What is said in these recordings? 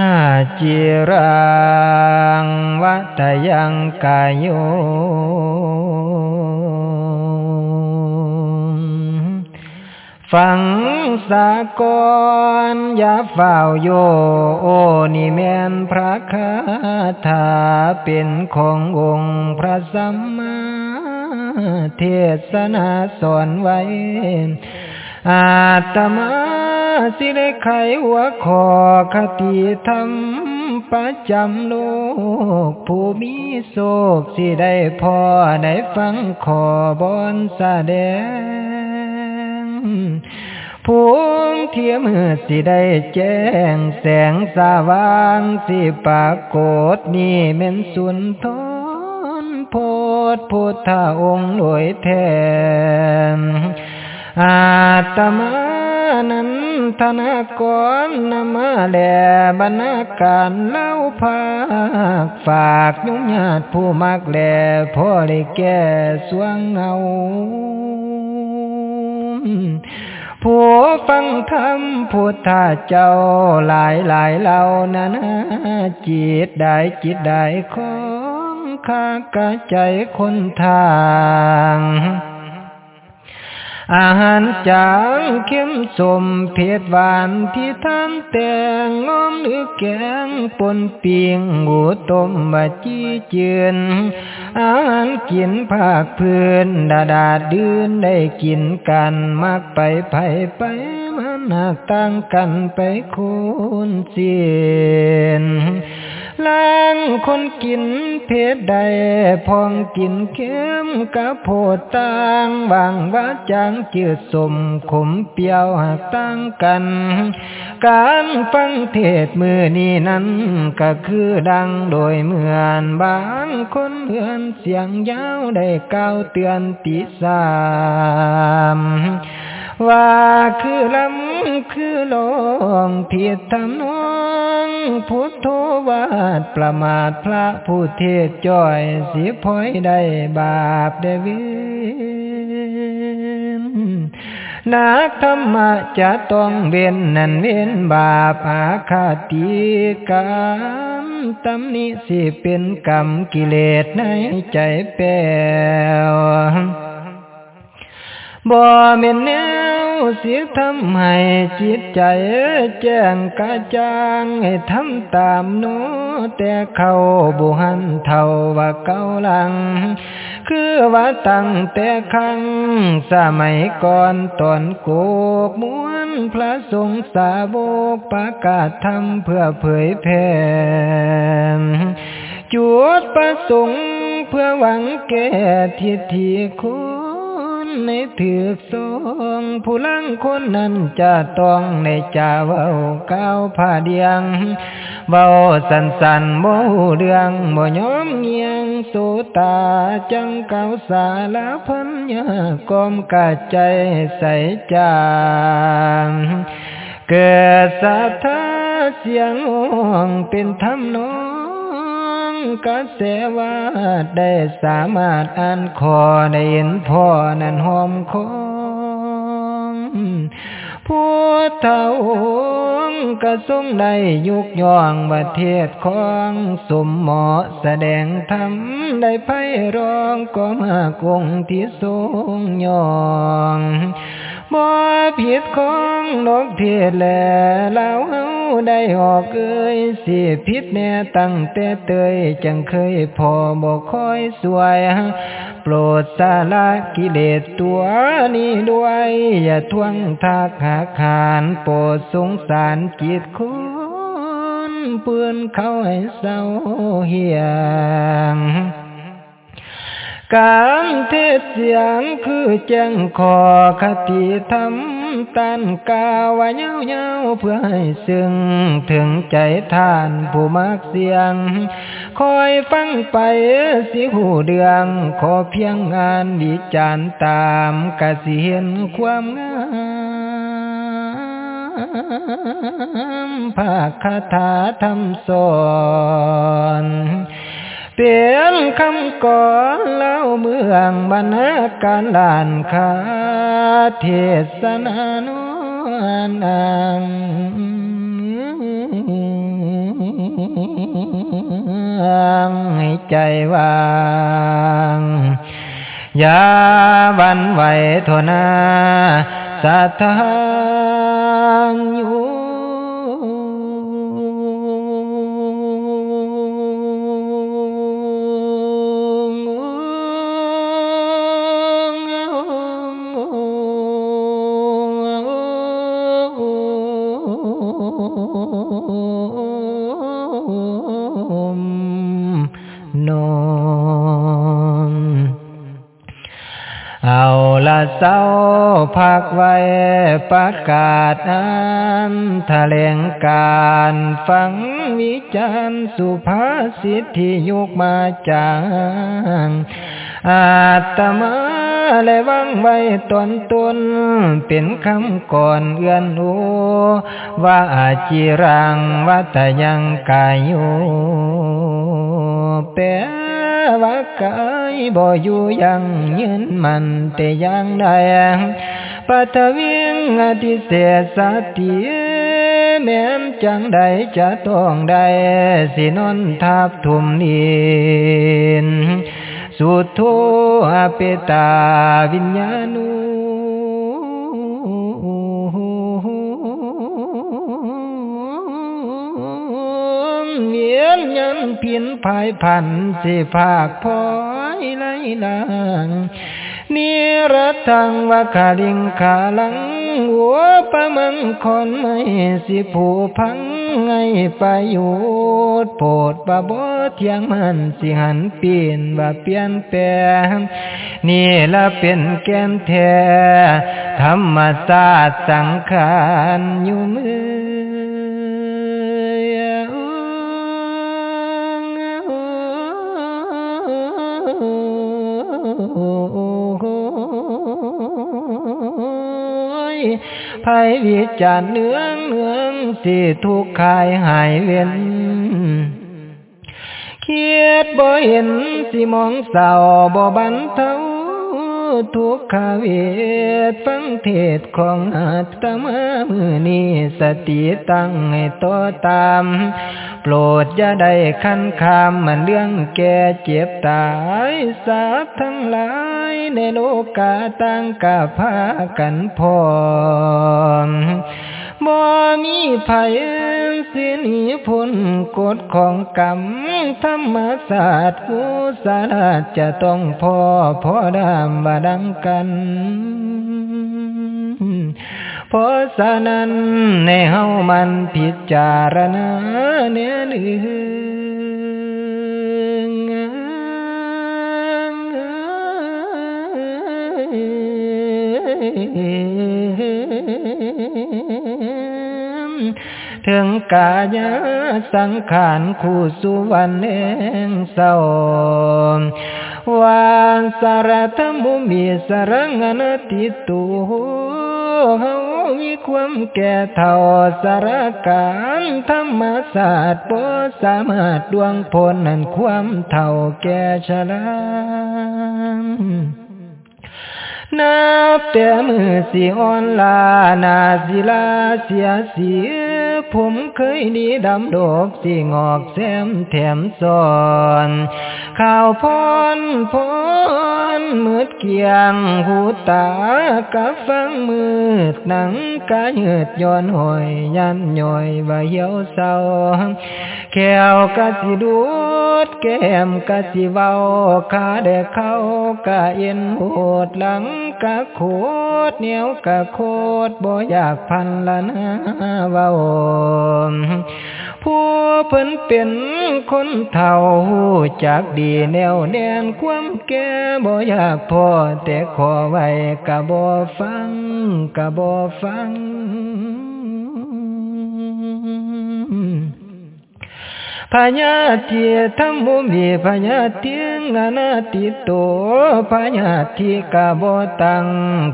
หาจิรังวัตยังกายโยฟังสากรอย่าเฝ้าโยโอนิแมนพระคาถาเป็นขององค์พระสัมมาเทศนาสอนไว้อาตมา สิได้ไขหัวขอคติธรรมประจำโลก ผู้มีโศกสิได้พอได้ฟังขอบอนแสดงผู้เทียมือสิได้แจ้ง แสงสว่างสิปรากฏนี่เม็นสุนทรโพธพุทธองค์โดยแทนอาตมา นั้นธนากรนมาแลบรรณาการเล่าภาคฝากยุ่งญาติผู้มักแลพ่อได้แก่สวงเงาผู้ฟังธรรมพุทธเจ้าหลายหลายเหล่านั้นจิตได้จิตได้ของข้ากะใจคนทาง อาหารจางเข้มสมเผ็ดหวานที่ท่านแต่งงอมหรือแกงปนเปียงหูต้มบะจี้เจือนอาหารกินภาคพื้นดาดาดืนได้กินกันมากไปไปไปมันหักต่างกันไปคูณเสียน ล้างคนกินเพศใดพองกินเข้มกะโพดต่างบางว่าจางเจืดสมขมเปียวหักต่างกัน การฟังเทศมือนี้นั้นก็คือดังโดยเหมือนบางคนเหือนเสียงยาวได้กาวเตือนติสาม ว่าคือลำคือลองเทียดทำน้องพุทโธวาดประมาทพระผู้เทศจ้อยสีพอยได้บาปได้วินนักธรรมะจะต้องเว้นนั่นเว้นบาปอาคาติกรรมตำนิสิเป็นกรรมกิเลสในใจแป้ว บ่เม็นแนวเสียทำให้จิตใจแจ้งกระจ่างให้ทำตามโนแต่เขาบุหันเท่าว่าเก่าหลัง คือว่าตั้งแต่ครั้งสมัยก่อนตอนโกกม้วนพระสงฆ์สาวกประกาศธรรมเพื่อเผยแผ่จุดประสงค์เพื่อหวังแก่ทิฏฐิคุณ ในถือสงผู้ลังคนนั้นจะต้องในจาเว้าก้าวผ้าเดียงเว้าสันสันโมเรื่องบ่ยอมเงียงโสตาจังเก่าสาลาพันยากอมกะใจใส่จางเกิดสัทธาเสียงองเป็นธรรมนอง กะเสวาได้สามารถอ่านคอได้เห็นพ่อนั้นหอมคอผู้เท่ากระทรงได้ยุกย่องประเทศของสมหมอแสดงธรรมได้ไพร้องก็มากงที่ทรงย่อง บ่ผิดของนกเทศแลแล้วเฮาได้ออกเอ้ยสิผิดแน่ตั้งแต่เตยจังเคยพอบ่คอยสวยโปรดสาละกิเลสตัวนี้ด้วย อย่าทวงทักหาขานโปรดสงสารจิตคุณเปื้อนเขาให้เศร้าเหียง การเทศเสียงคือแจ้งขอคติธรรมตันกาวเย้าเย้าเพื่อให้ซึ่งถึงใจท่านผู้มักเสียง คอยฟังไปสิหูเดือง ขอเพียงงานวิจารตามกะสิเห็นความงามภาคาถาธรรมสอน เสียงคำก่อเล่าเมืองบรรณาการลานคาเทศนานุนังให้ใจวางอย่าวันไหวทนาสะทธาอยู่ เศร้าพักไว้ประกาศอันแถลงการฟังวิจารสุภาษิตที่ยุกมาจางอาตมา และวังไว้ตนตนเป็นคำก่อนเอื้อนหูว่าอาจิรังวัตยังกายอยู่เปว่ากายบ่อยู่ยังยืนมันแต่ยังใดปัทวิงอธิเสสติแม้มจังใดจะต้องได้สินนทับทุมนิน สุทโทอเปตาวิญญาณูยันเพียนภายพันสิภาคพอยไลลาง นิรัตังวะคาลิงคาลังหัวปะมังคนไม่สิผูพังไงไปอยู่โปรดบาบอเทียงมันสิหันเปลี่ยนว่าเปลี่ยนแปลงนี่ละเป็นแกนแท้ธรรมศาสตร์สังขารอยู่มือ ภัยวิจารเนื้องเนื้องสิทุกข์คายหายเว้นเคียดบ่เห็นสิมองเศร้าบ่บันเทา ทุกขเวทฟังเทศของอาตมามือนี้สติตั้งให้ตัวตาม โปรดอย่าได้ขันคามมันเรื่องแก่เจ็บตายสาทั้งหลายในโลกาตั้งกาพากันพอม บ่มีภัยสินีพ้นกฎของกรรม ธรรมศาสตร์กุศลจะต้องพอพอดามบาดังกันเพราะฉะนั้นในเฮามันพิจารณาเนื้อเนื้อ ถึงกายสังขารคู่สุวรรณเองเศร้าวานสารธมุมีสรังอนติตูเฮามีความแก่เท่าสารการธรรมศาสตร์บ่สามารถดวงพลนั้นความเท่าแก่ชรา นับแต่มือสิอ่อนลานาสิลาเสียเสีผมเคยดีดำดกสิงอกแซมแถมซอนข่าวพรพรมืดเกียงหูตากับฟังมืดหนังกะยืดย้อนหอยยันย่อยว่าเหี่ยวเศร้าแขวกะสิดูดแก้มกะสิเว้าขาเดเข้ากะเอ็นโหดหลัง กะโคดเหนียวกะโคดบ่อยากพันละนะเว้าผู้เพิ่นเป็นคนเฒ่าจากดีแนวแนนความแก่บ่อยากพอแต่ขอไว้กะบ่ฟังกะบ่ฟัง พญาเทีธรรมมุมีพญาเทีงอนาติโตพญาทีกาบตัง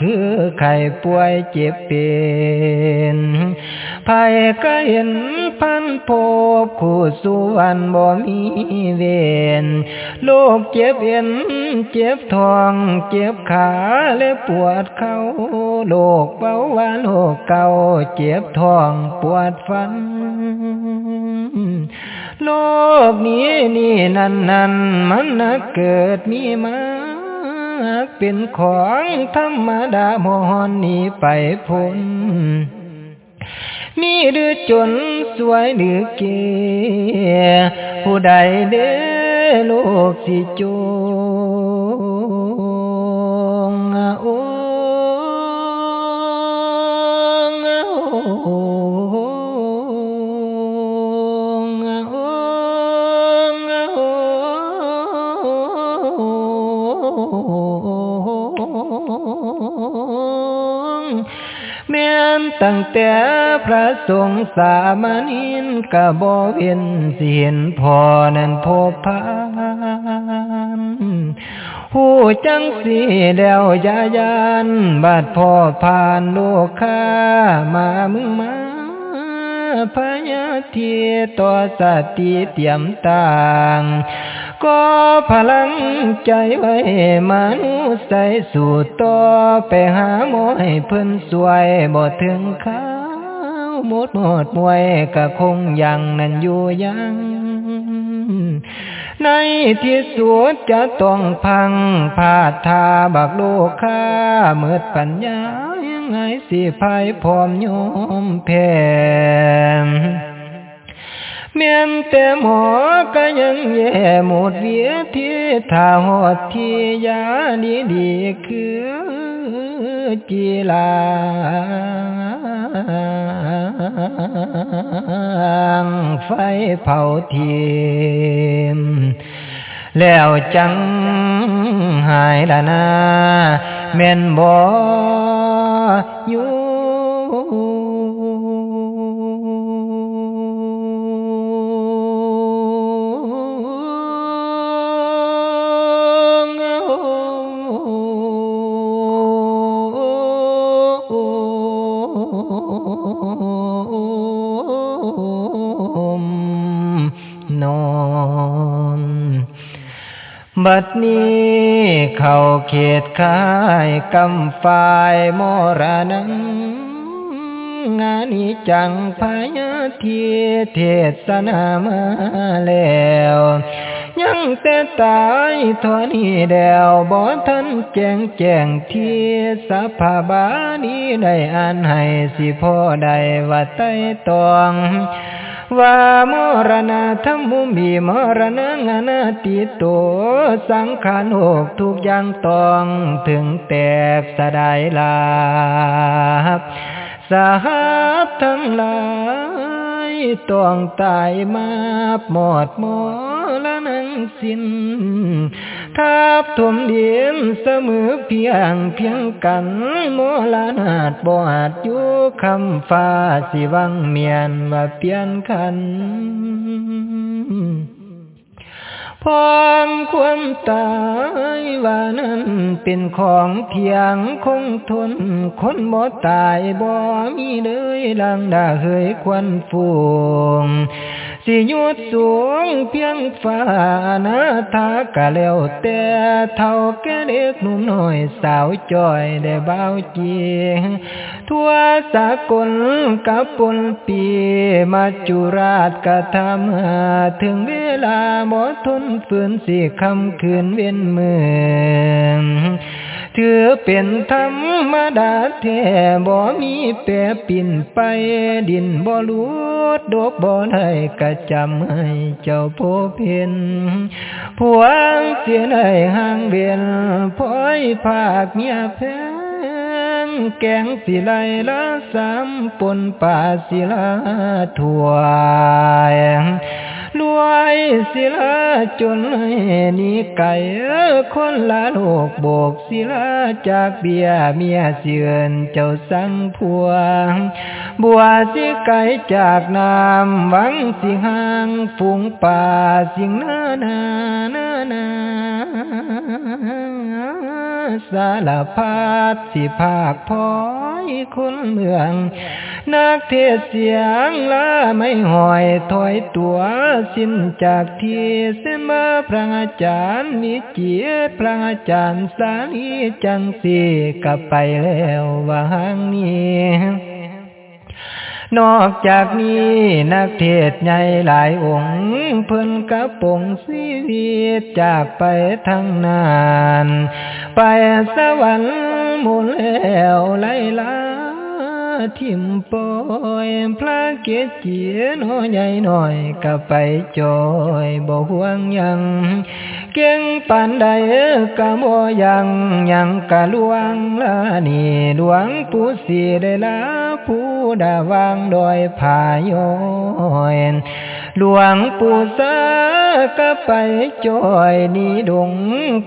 คือไข่ป่วยเจ็บเป็นภัยก็เห็นพันพบคู่สุวรรณบ่มีเวนโลกเจ็บเอ็นเจ็บท้องเจ็บขาและปวดเข่าโลกเบาหวาโลกเก่าเจ็บท้องปวดฟัน โลกนี้นี่นั่นนั่นมันนักเกิดมีมาเป็นของธรรมดามอนนี้ไปพ้นมีหรือจนสวยหรือเกผู้ใดเด้โลกสิจู พระสงฆ์สามนินกะบ่เวียนเสียนพอนั่นพบพานหูจังสีแล้วยายานบาดพ่อผ่านโลกค้ามามึงมาพยาเทียต่อสติเตรียมต่างก็พลังใจไว้มนุใส่สู่ต่อไปหาหมอให้เพิ่นสวยบ่ถึงข้า มดหมดมวยก็คงยังนั่นอยู่ยังในที่สุดจะต้องพังพาดทาบักโลกค้าเมื่อปัญญายังไงสิภายพร้อมโยมแผ่เมียนแต่หมอก็ยังแย่หมดเวียที่ถ้าหอดที่ยาดีดีคือจีลา ไฟเผาเทียมแล้วจังหายละนาเม่นบ่อยู่ บัดนี้เข้าเขตคายกำฝ่ายมรณังงานิจังพายเทีเทศนามาแล้ว ยังแต่ตายทอนี้เดีวบ่ทันแจงแจงทีสภาบานี้ได้อ่านให้สิพ่อได้ว่าใต้ตอง วามรณะธรรมุมีมรณะงานาติโต สังขารหกทุกอย่างต้องถึงแตกสดายลาบสหับทั้งหลายต้องตายมาหมดหมดละนังสิ้น ทับถมเดียมเสมอเพียงเพียงกันโมลานาดบอาดอยู่คำฟ้าสิวังเมียนว่าเปลี่ยนคันพองความตายว่านั้นเป็นของเพียงคงทน คนบ่ตายบ่มีเลยลังดาเฮยควันฟูง สิยุดสูงเพียงฟ้านาทากะแล้วแต่เท่าแก่เด็กหนุ่มน้อยสาวจอยได้เบาจีทั่วสากลกับปนปีมาจุราชกะทำถึงเวลาบ่ทนฝืนสิคำคืนเว้นเมือง ถือเป็นธรรมดาแท้บ่มีแปรปิ่นไปดินบ่ลุดดกบ่ได้กระจำให้เจ้าโพเพนผวงเสียในห่างเวียนพ้อยภาคเมียแพงแกงสิไลละสามปนป่าสิลาถวย รวยสิลาจนนี้ไก่คนละโลกโบกสิลาจากเบียเมียเสือนเจ้าสังพวง บัวสิไก่จากน้ำหวังสิหางฝูงป่าสิงนานานานา สารพัดสิภาคพอยคนเมือง นักเทศเสียงละไม่หอยถอยตัวสิ้นจากที่เสมอพระอาจารย์มีเกียรติพระอาจารย์สาลีจังสีกลับไปแล้ววางนี้ นอกจากนี้นักเทศใหญ่หลายองค์เพิ่นกระปงสีวิตจากไปทั้งนาน ไปสวรรค์มุนแล้วไล่ลา ทิมปอยพระเกจีน้อยใหญ่หน่อยก็ไปจอยบ่ห่วงยัง เก่งปานใดก็บ่ยังยังกะลวงละนี่หลวงปู่สีได้ละผู้ดาวางดอยผายอย หลวงปู่สาก็ไปจอยนี่ดง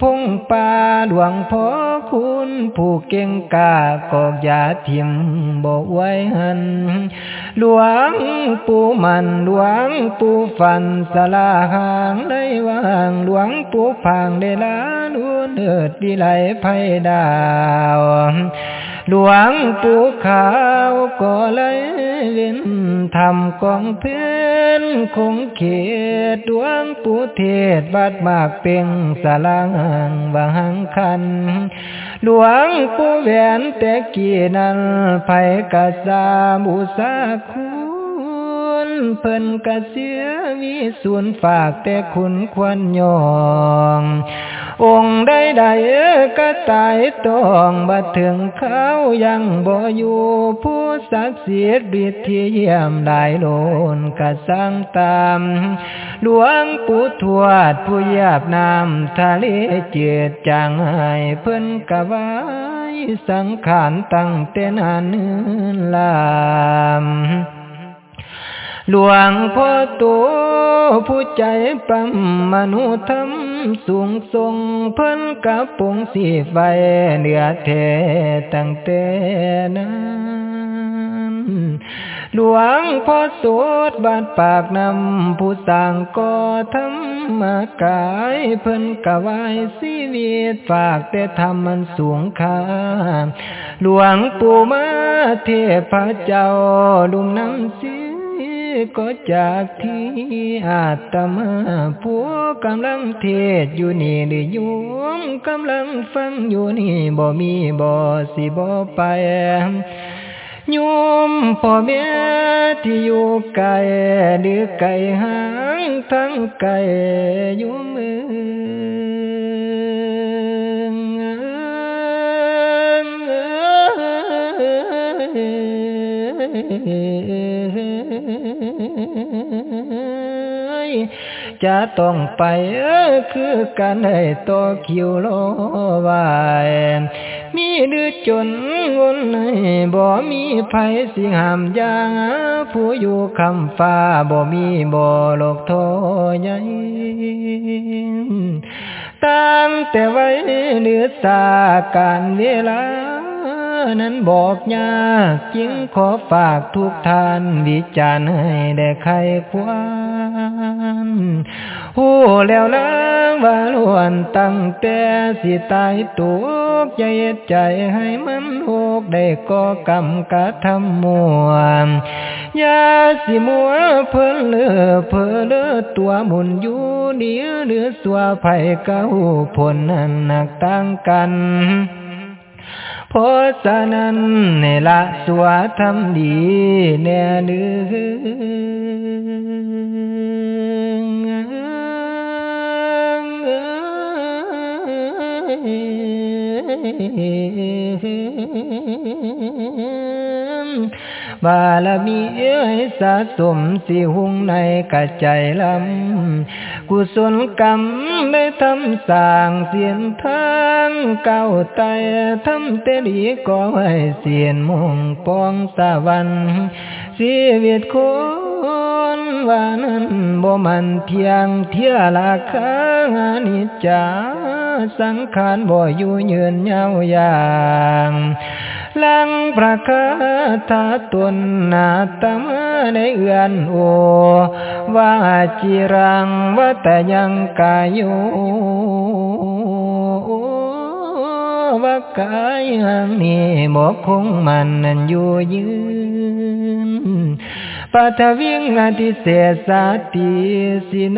พงป่าหลวงพ่อคุณผู้เก่งกากอกยาทิมบอกไว้หันหลวงปู่มันหลวงปู่ฟันสลาหางได้วางหลวงปู่พางได้ลาลุนเอิดดีไหลไพดาว หลวงปู่ขาวก็เลย ว้นทำกองเพื่อนคงเขตดวงปูเทศบัดมากเป่งสลังบางคัน หลวงปู่แหวนแต่กี่นั้นไผกะสาบูสาคุณเพิ่นกะเสียมีส่วนฝากแต่คุณควรยอง องค์ใดใดก็ตายตองบัดถึงเขายังบ่อยู่ผู้ศักดิ์สิทธิ์ฤทธิเยี่ยมได้โลนกระสังตามหลวงปู่ทวดผู้ยาบน้ำทะเลเจิดจางให้เพิ่นกะไว้สังขารตั้งแต่นานลาม หลวงพ่อตัวผู้ใจปั๊มมนุธรรมสูงทรงเพิ่นกับปงสีไฟเหนือเทตั้งแต่นั้นหลวงพ่อสดบาดปากนำผู้สร้างก่อธรรมกายเพิ่นกะไว้ชีวิตฝากแต่ธรรมมันสูงค่าหลวงปู่มาเทพเจ้าลุมน้ำสี ก็จากที่อาตมาผัวกำลังเทศอยู่นี่หรือโยมกำลังฟังอยู่นี่บ่มีบ่สิบ่ไปโยมพ่อแม่ที่อยู่ไกลหรือไกลห่างทั้งไกลอยู่มือ จะต้องไปคือกันให้ต่อคิวโลวายมีดื้อจนวนให้บ่มีไผสิหามยางผู้อยู่คำฟ้าบ่มีบ่โลกโทใหญ่ตั้งแต่ไว้เนือสาการเวลานั้นบอกยากจึงขอฝากทุกท่านวิจารณ์ให้ได้ใครคว รหูแล้วล้างวาลวนตั้งแต่สิตายตุกใจใจให้มันโอกได้ก่อกรรมกะทำมัวยาสิมัวเพิ่นเลือเพิ่นเลือตัวมุนอยู่เดียวเลือสัวไผ่เก้าผลนั้นหนักตั้งกันพราะฉะนั้นในละสวาทำดีแน่เนื้อ บาลมีเอ้ยสะสมสิหุงในกระใจลำกุศลกรรมได้ทำสร้างเสียนทางเก่าไตทำเตลีก็ให้เสียนมงปองสะวันชีวิตคนว่านั้นบ่มันเพียงเทียราคานิจจา สังขารบ่อยู่ยืนยาวยางลังประคาถาตนนาตมาในเอือนโอว่าจิรังวัตยังกายโยว่ากายหังนี้หมกคงมันนันอยู่ยืนปัทวิงอติเสสาติสิโน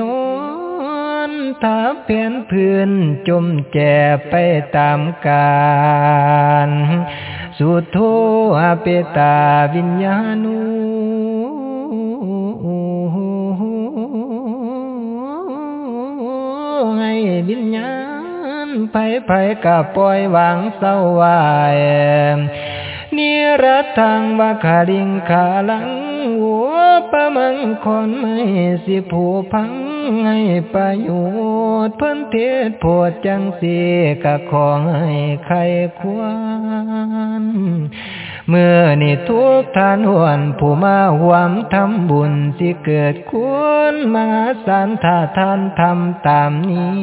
ทับเพียนพื้นจุมแจไปตามกาลสุโธอเปตาวิญญาณูให้วิญญาณไผไผกะปล่อยวางเศร้าวายนิรัตังวะขาลิงขาลัง หัวปะมังคนไม่สิผู้พังให้ประโยชน์เพิ่นเทศโพดจังสีกะของให้ใครควร เมื่อนี่ทุกทานหวนผู้มาหวมทำบุญสิเกิดควรมาสานถ้าท่านทำตามนี้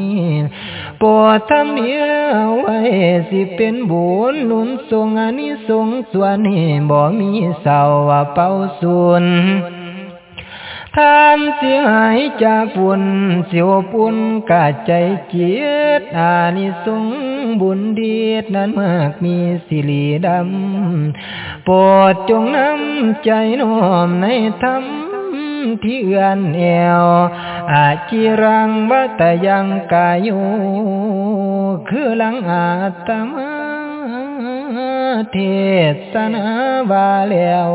ปวดทำเนียไว้สิเป็นบุญนุนทรงอานิสงส์ส่วนนี้บ่มีเสาว่าเป้าสุน ทานเสียหายจากบุญเสียวปุนกาใจเจียดอานิสงบุญดีดนั้นมากมีสิริดำโปรดจงนำใจน้อมในธรรมที่เอื้อนเอวอาจิรังวัตยังกายุคือลังอาตมาเทศนาบาแล้ว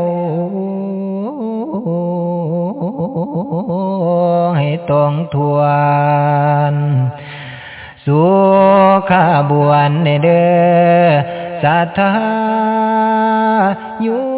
ให้ต้องทวนสุขาบวนเด้อสัทธาอยู่